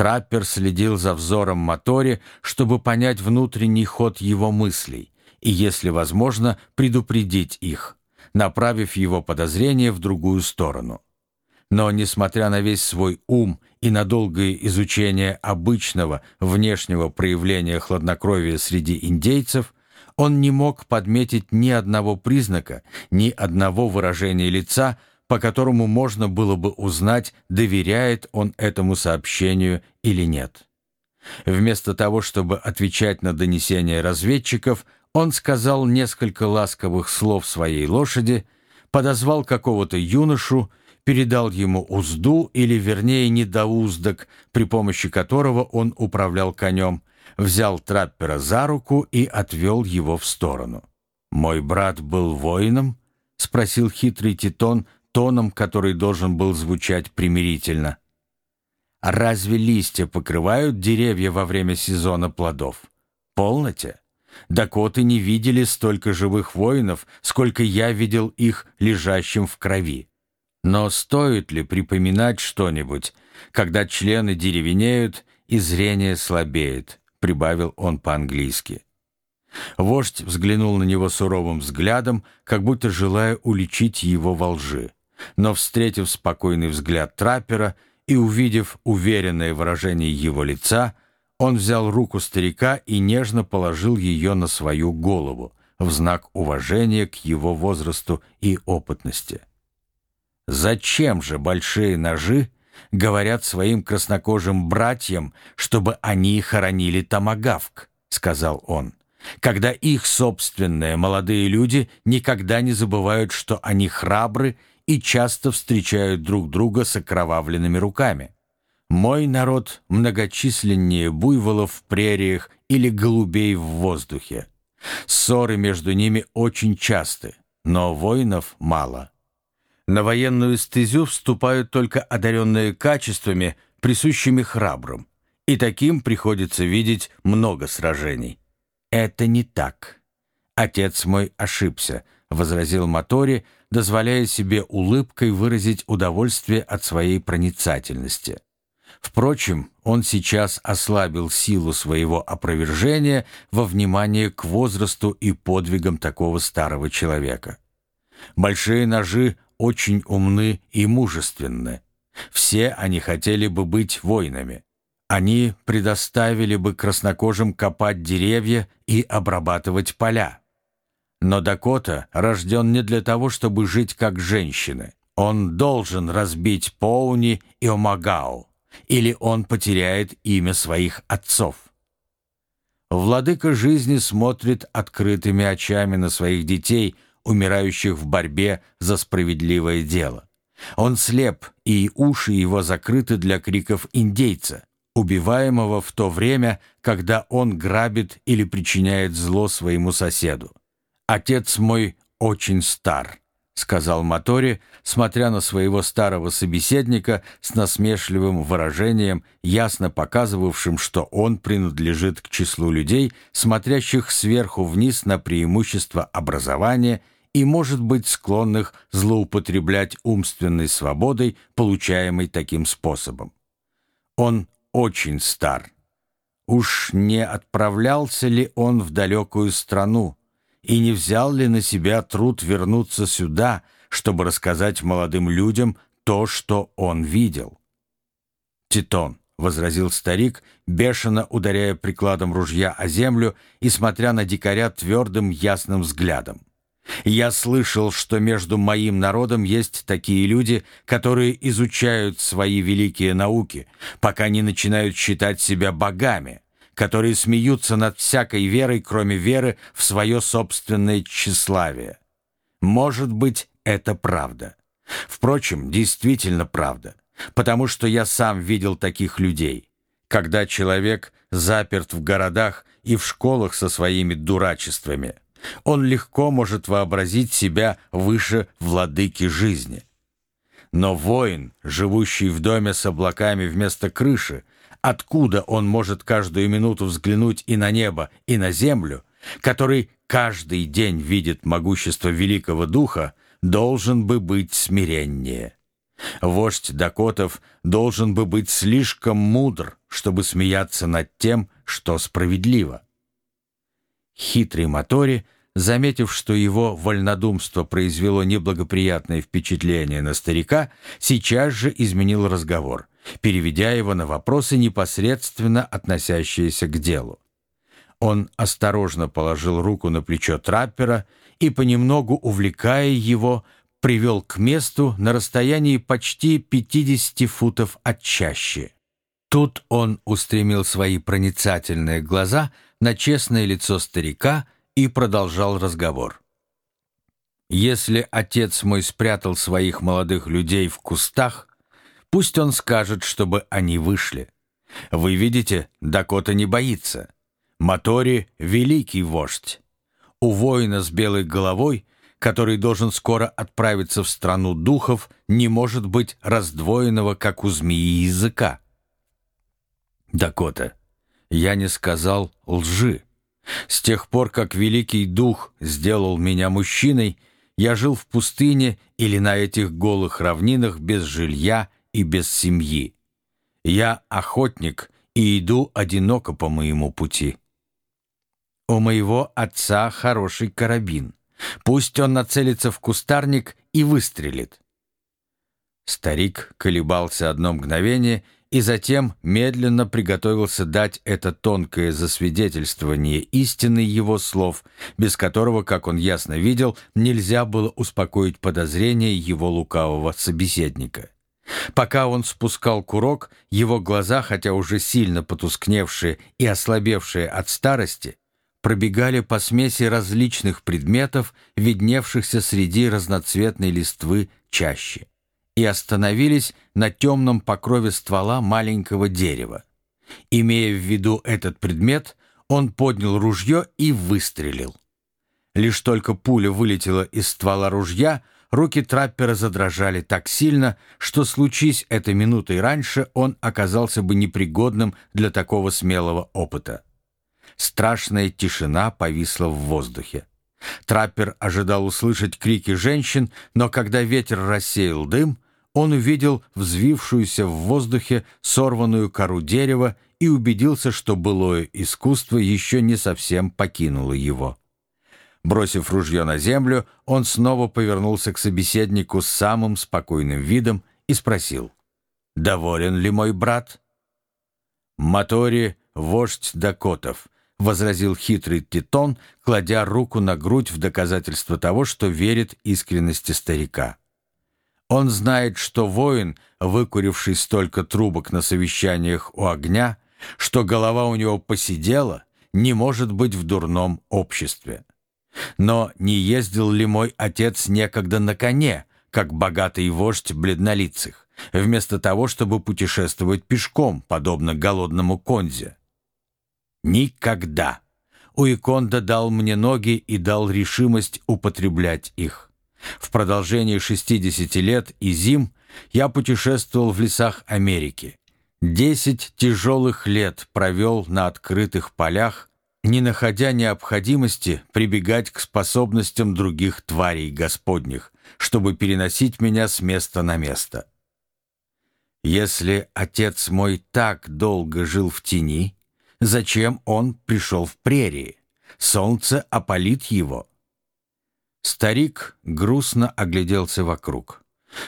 Траппер следил за взором моторе, чтобы понять внутренний ход его мыслей и, если возможно, предупредить их, направив его подозрение в другую сторону. Но, несмотря на весь свой ум и на долгое изучение обычного внешнего проявления хладнокровия среди индейцев, он не мог подметить ни одного признака, ни одного выражения лица, по которому можно было бы узнать, доверяет он этому сообщению или нет. Вместо того, чтобы отвечать на донесения разведчиков, он сказал несколько ласковых слов своей лошади, подозвал какого-то юношу, передал ему узду, или вернее недоуздок, при помощи которого он управлял конем, взял траппера за руку и отвел его в сторону. «Мой брат был воином?» — спросил хитрый Титон тоном, который должен был звучать примирительно. «Разве листья покрывают деревья во время сезона плодов? Полноте? Дакоты не видели столько живых воинов, сколько я видел их лежащим в крови. Но стоит ли припоминать что-нибудь, когда члены деревенеют и зрение слабеет, прибавил он по-английски. Вождь взглянул на него суровым взглядом, как будто желая уличить его во лжи. Но, встретив спокойный взгляд траппера и увидев уверенное выражение его лица, он взял руку старика и нежно положил ее на свою голову в знак уважения к его возрасту и опытности. Зачем же большие ножи говорят своим краснокожим братьям, чтобы они хоронили томагавк, сказал он, когда их собственные молодые люди никогда не забывают, что они храбры и часто встречают друг друга с окровавленными руками. Мой народ многочисленнее буйволов в прериях или голубей в воздухе. Ссоры между ними очень часты, но воинов мало. На военную стезю вступают только одаренные качествами, присущими храбрым, и таким приходится видеть много сражений. «Это не так. Отец мой ошибся», — возразил Мотори, дозволяя себе улыбкой выразить удовольствие от своей проницательности. Впрочем, он сейчас ослабил силу своего опровержения во внимание к возрасту и подвигам такого старого человека. Большие ножи очень умны и мужественны. Все они хотели бы быть воинами. Они предоставили бы краснокожим копать деревья и обрабатывать поля. Но Дакота рожден не для того, чтобы жить как женщины. Он должен разбить Поуни и Омагау, или он потеряет имя своих отцов. Владыка жизни смотрит открытыми очами на своих детей – умирающих в борьбе за справедливое дело. Он слеп, и уши его закрыты для криков индейца, убиваемого в то время, когда он грабит или причиняет зло своему соседу. «Отец мой очень стар», — сказал Мотори, смотря на своего старого собеседника с насмешливым выражением, ясно показывавшим, что он принадлежит к числу людей, смотрящих сверху вниз на преимущество образования и, может быть, склонных злоупотреблять умственной свободой, получаемой таким способом. Он очень стар. Уж не отправлялся ли он в далекую страну и не взял ли на себя труд вернуться сюда, чтобы рассказать молодым людям то, что он видел? Титон, — возразил старик, бешено ударяя прикладом ружья о землю и смотря на дикаря твердым ясным взглядом. Я слышал, что между моим народом есть такие люди, которые изучают свои великие науки, пока не начинают считать себя богами, которые смеются над всякой верой, кроме веры в свое собственное тщеславие. Может быть, это правда. Впрочем, действительно правда, потому что я сам видел таких людей. Когда человек заперт в городах и в школах со своими дурачествами – он легко может вообразить себя выше владыки жизни. Но воин, живущий в доме с облаками вместо крыши, откуда он может каждую минуту взглянуть и на небо, и на землю, который каждый день видит могущество великого духа, должен бы быть смиреннее. Вождь Дакотов должен бы быть слишком мудр, чтобы смеяться над тем, что справедливо. Хитрый Мотори, заметив, что его вольнодумство произвело неблагоприятное впечатление на старика, сейчас же изменил разговор, переведя его на вопросы, непосредственно относящиеся к делу. Он осторожно положил руку на плечо траппера и, понемногу увлекая его, привел к месту на расстоянии почти 50 футов от чащи. Тут он устремил свои проницательные глаза на честное лицо старика и продолжал разговор. «Если отец мой спрятал своих молодых людей в кустах, пусть он скажет, чтобы они вышли. Вы видите, Дакота не боится. Мотори — великий вождь. У воина с белой головой — который должен скоро отправиться в страну духов, не может быть раздвоенного, как у змеи языка. Дакота, я не сказал лжи. С тех пор, как Великий Дух сделал меня мужчиной, я жил в пустыне или на этих голых равнинах без жилья и без семьи. Я охотник и иду одиноко по моему пути. У моего отца хороший карабин. Пусть он нацелится в кустарник и выстрелит. Старик колебался одно мгновение и затем медленно приготовился дать это тонкое засвидетельствование истины его слов, без которого, как он ясно видел, нельзя было успокоить подозрения его лукавого собеседника. Пока он спускал курок, его глаза, хотя уже сильно потускневшие и ослабевшие от старости, пробегали по смеси различных предметов, видневшихся среди разноцветной листвы чаще, и остановились на темном покрове ствола маленького дерева. Имея в виду этот предмет, он поднял ружье и выстрелил. Лишь только пуля вылетела из ствола ружья, руки траппера задрожали так сильно, что, случись это минутой раньше, он оказался бы непригодным для такого смелого опыта. Страшная тишина повисла в воздухе. Траппер ожидал услышать крики женщин, но когда ветер рассеял дым, он увидел взвившуюся в воздухе сорванную кору дерева и убедился, что былое искусство еще не совсем покинуло его. Бросив ружье на землю, он снова повернулся к собеседнику с самым спокойным видом и спросил, «Доволен ли мой брат?» «Мотори — вождь Дакотов», возразил хитрый Титон, кладя руку на грудь в доказательство того, что верит искренности старика. Он знает, что воин, выкуривший столько трубок на совещаниях у огня, что голова у него посидела, не может быть в дурном обществе. Но не ездил ли мой отец некогда на коне, как богатый вождь бледнолицых, вместо того, чтобы путешествовать пешком, подобно голодному конзе? Никогда. Уиконда дал мне ноги и дал решимость употреблять их. В продолжении 60 лет и зим я путешествовал в лесах Америки. Десять тяжелых лет провел на открытых полях, не находя необходимости прибегать к способностям других тварей Господних, чтобы переносить меня с места на место. Если отец мой так долго жил в тени, Зачем он пришел в прерии? Солнце опалит его. Старик грустно огляделся вокруг.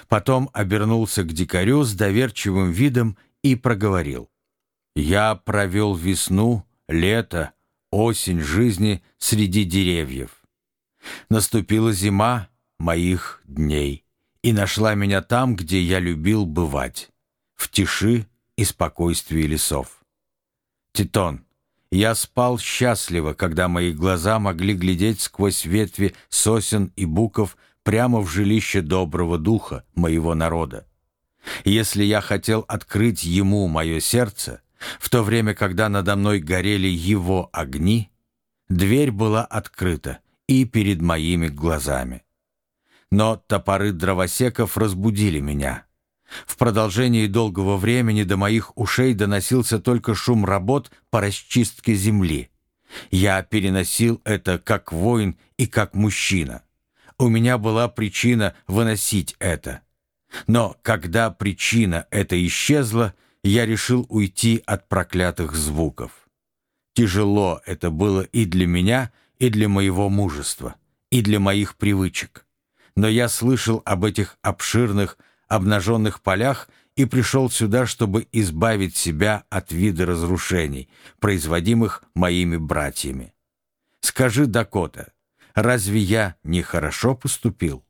Потом обернулся к дикарю с доверчивым видом и проговорил. «Я провел весну, лето, осень жизни среди деревьев. Наступила зима моих дней и нашла меня там, где я любил бывать, в тиши и спокойствии лесов. Титон, я спал счастливо, когда мои глаза могли глядеть сквозь ветви сосен и буков прямо в жилище доброго духа моего народа. Если я хотел открыть ему мое сердце, в то время, когда надо мной горели его огни, дверь была открыта и перед моими глазами. Но топоры дровосеков разбудили меня — в продолжении долгого времени до моих ушей доносился только шум работ по расчистке земли. Я переносил это как воин и как мужчина. У меня была причина выносить это. Но когда причина эта исчезла, я решил уйти от проклятых звуков. Тяжело это было и для меня, и для моего мужества, и для моих привычек. Но я слышал об этих обширных, обнаженных полях и пришел сюда, чтобы избавить себя от вида разрушений, производимых моими братьями. Скажи, Дакота, разве я нехорошо поступил?